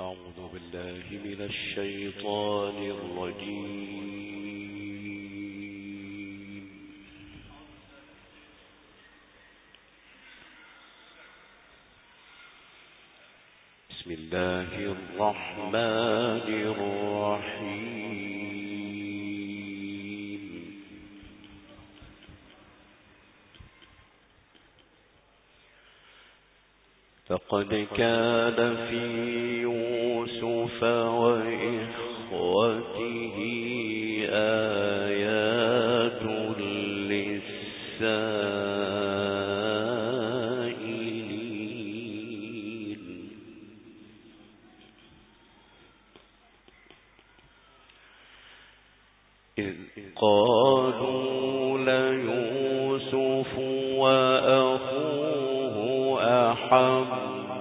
أعوذ بالله من الشيطان الرجيم. بسم الله الرحمن الرحيم. فقد كان في يوسف وإخوته آيات للسائلين. إذ قالوا ليوسف وأخوه أحب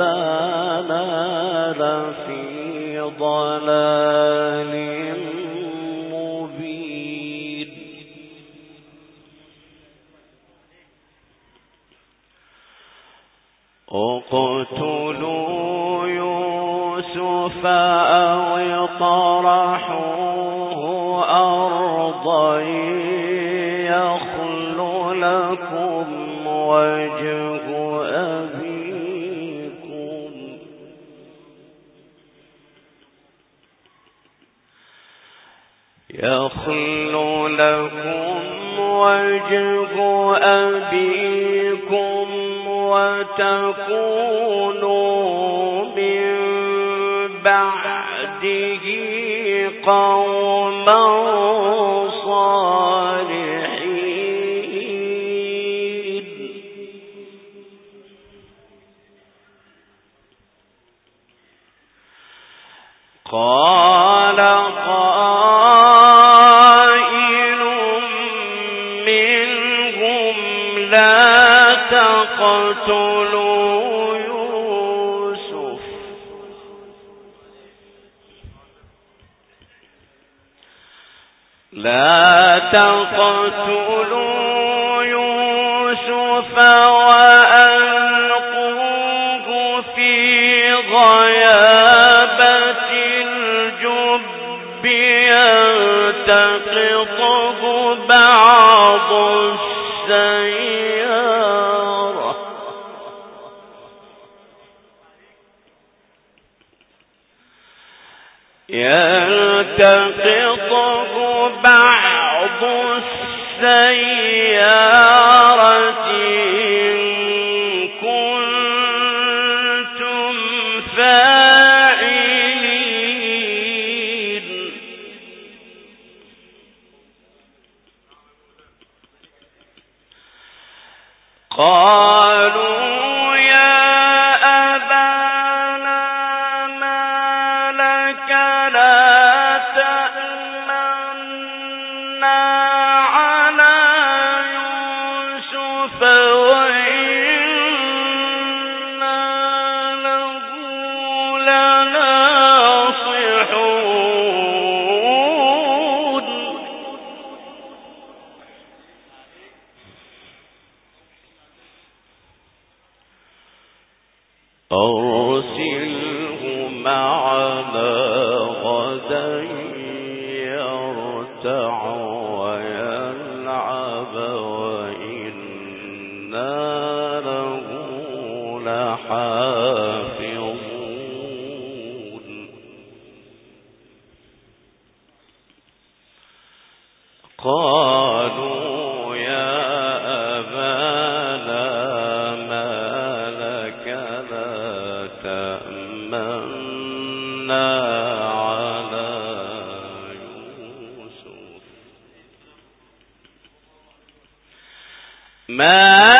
أبانا لفي ضلال مبين. اقتلوا يوسف أو اطرحوه أرضا يخل لكم وجه يخل لكم وجه أبيكم وتكونوا من بعده قوما يلتقطه بعض السيارة. يلتقطه بعض السيارة. يرتع ما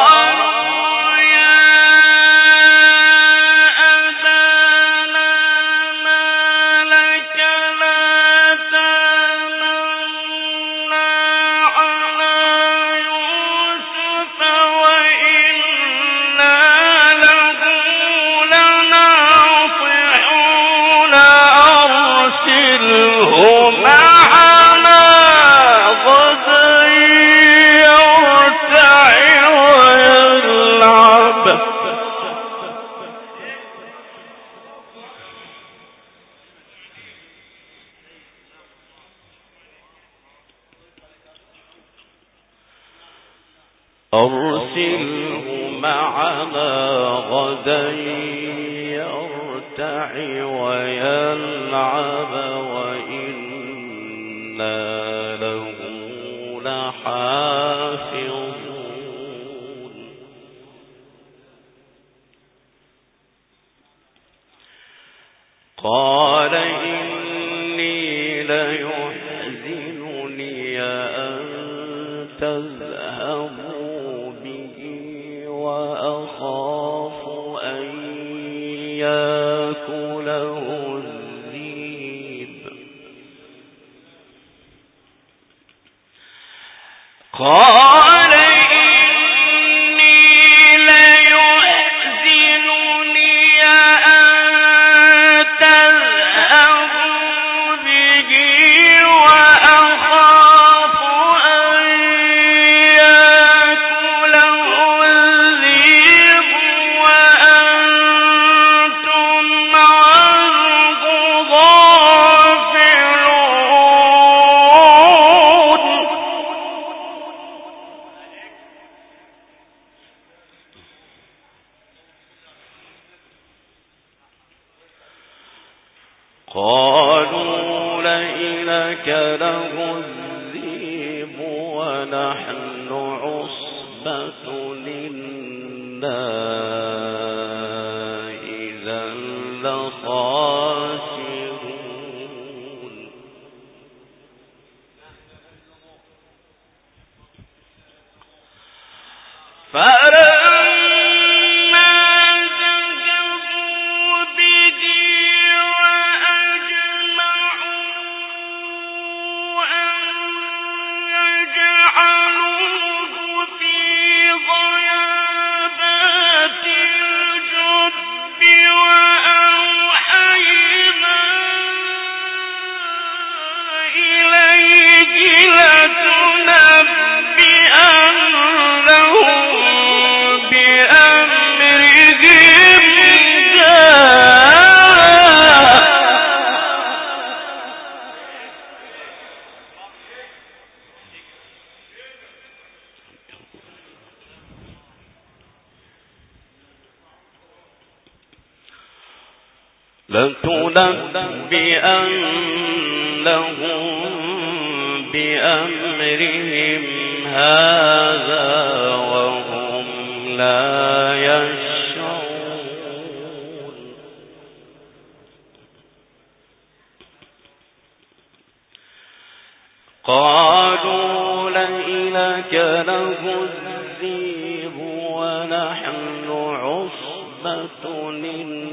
معنا غدا يرتع ويلعب لنبئنهم بأمرهم هذا وهم لا يشعرون قالوا لئنك له الذيب ونحن عصبة إن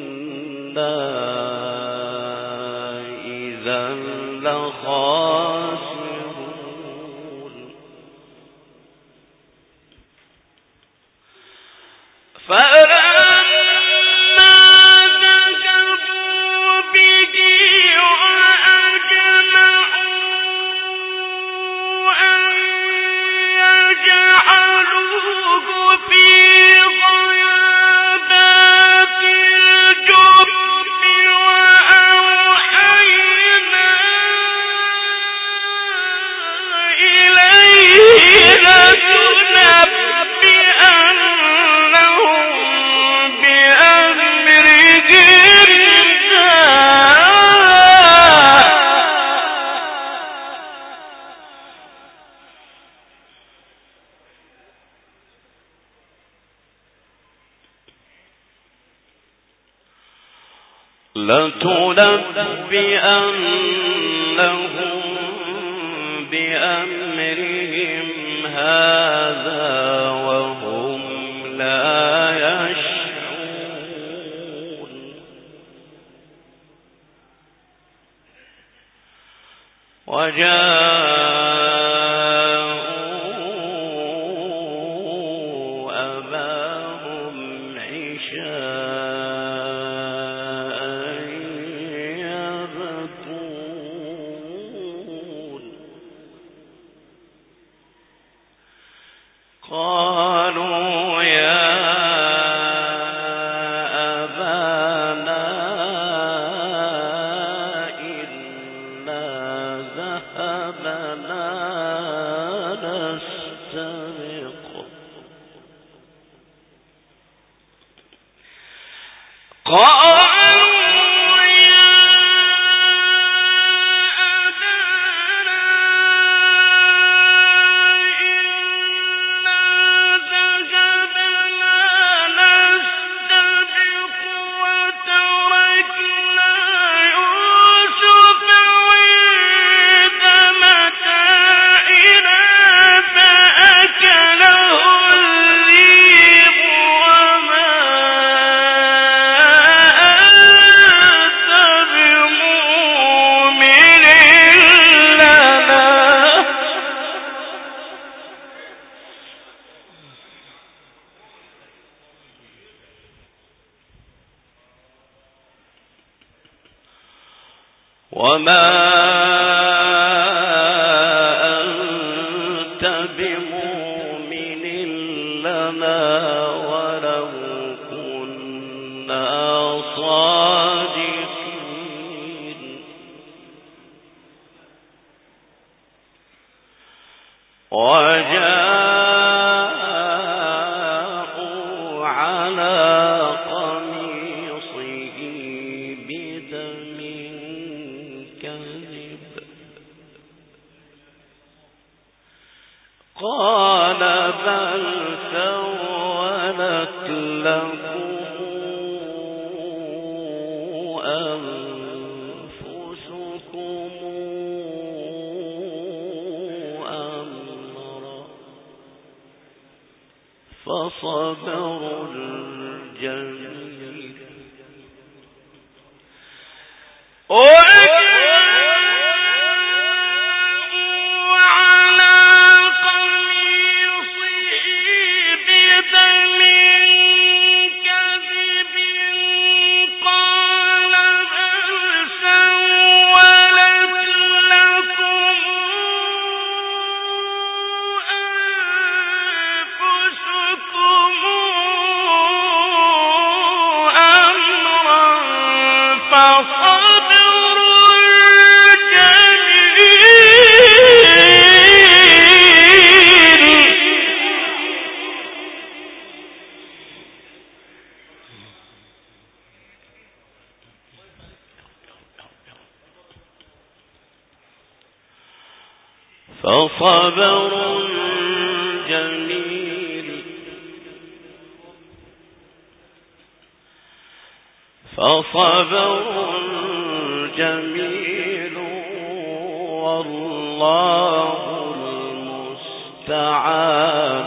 وما Oh! فصبر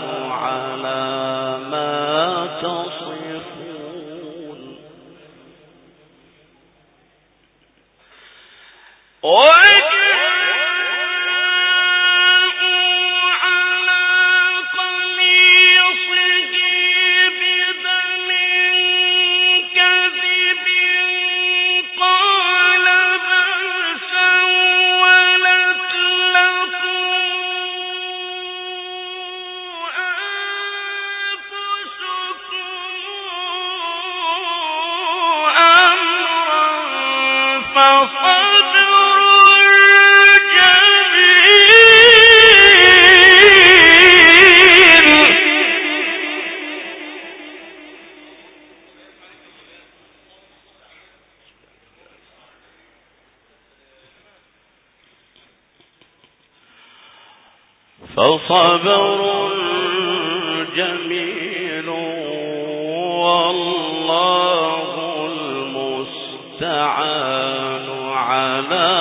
على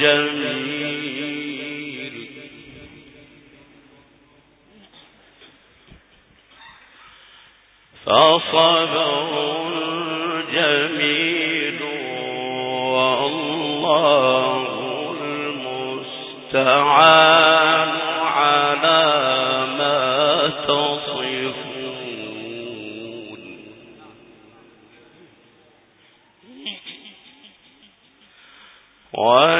جميل. فصبر جميل والله المستعان على ما تصفون. وَ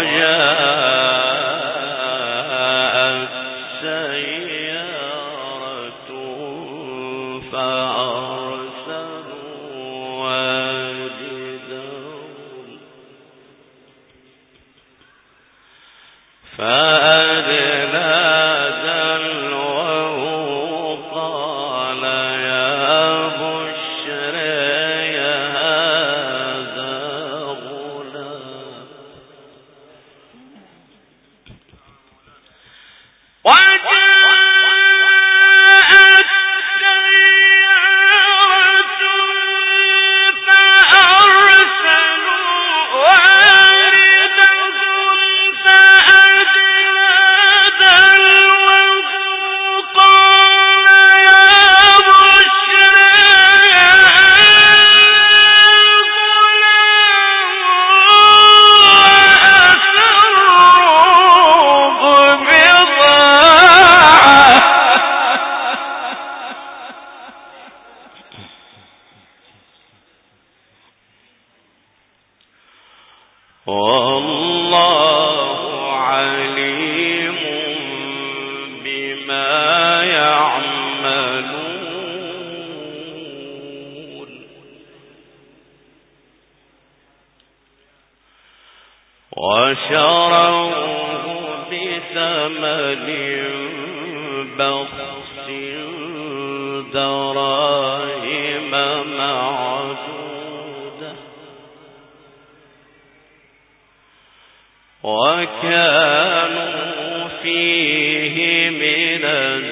وكانوا فيه من الزاهدين.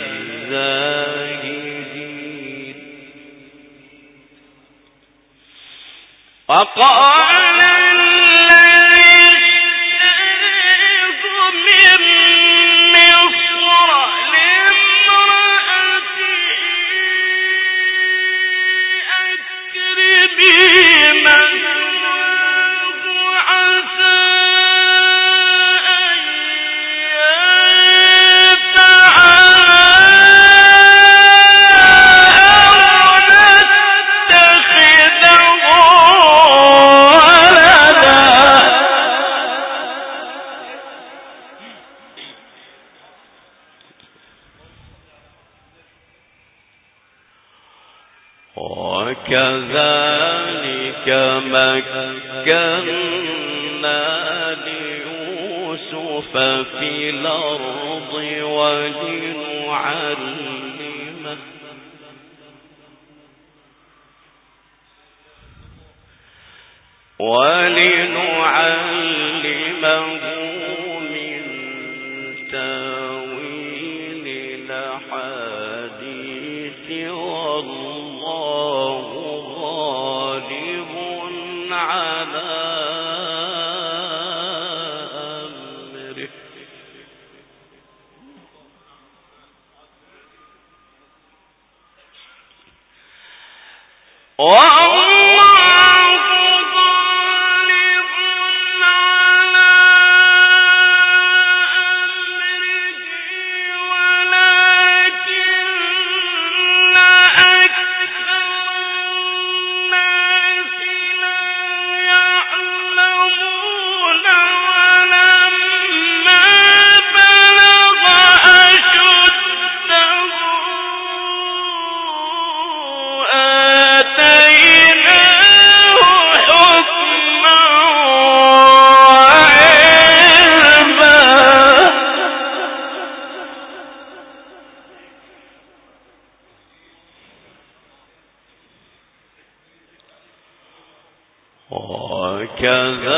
وقال ولنعلمه من تأويل الحديث والله غالب على أمره Oh! كذلك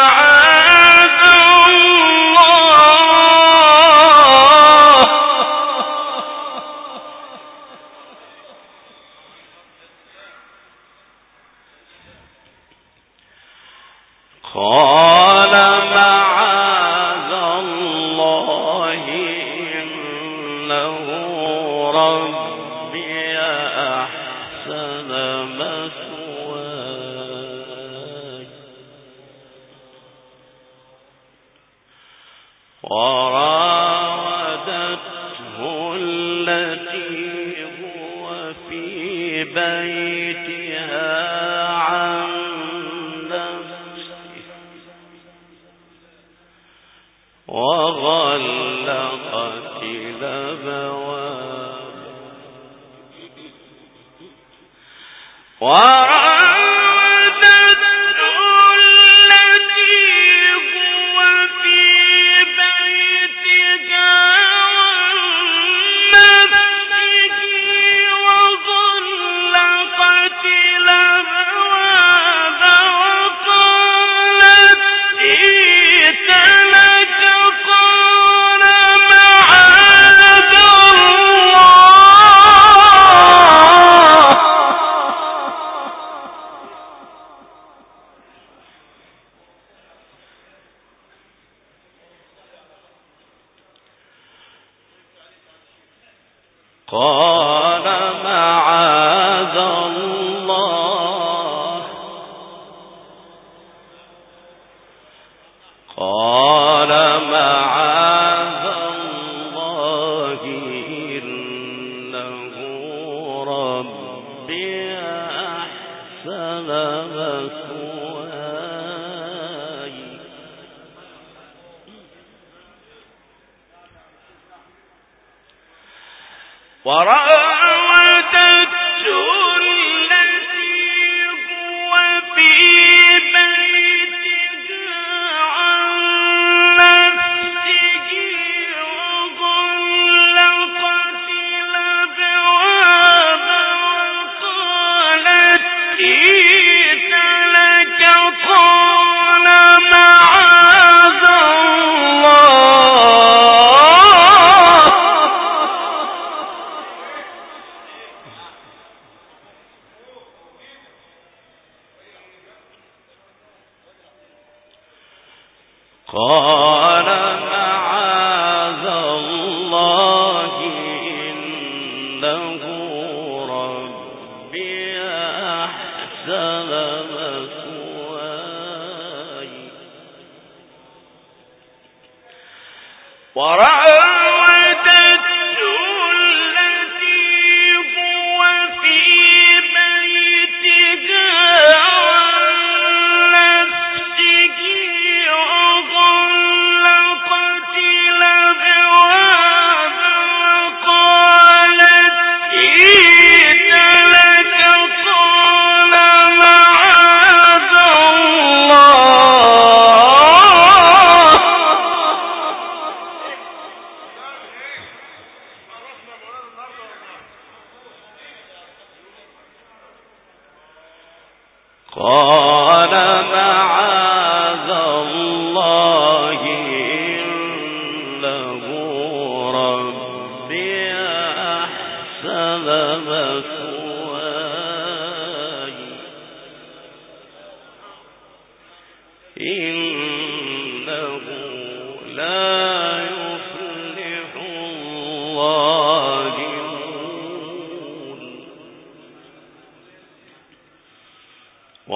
قال معاذ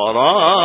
ہمارا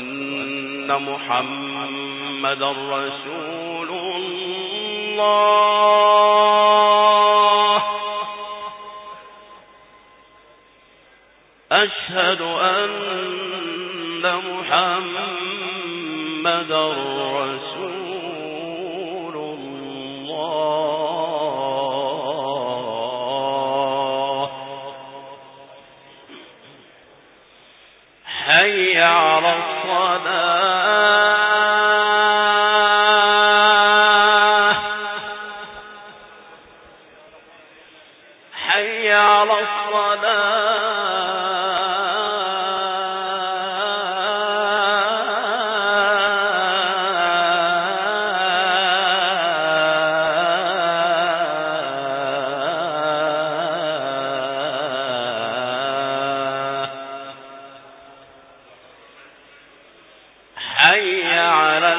أن محمد رسول الله. أشهد أن حي على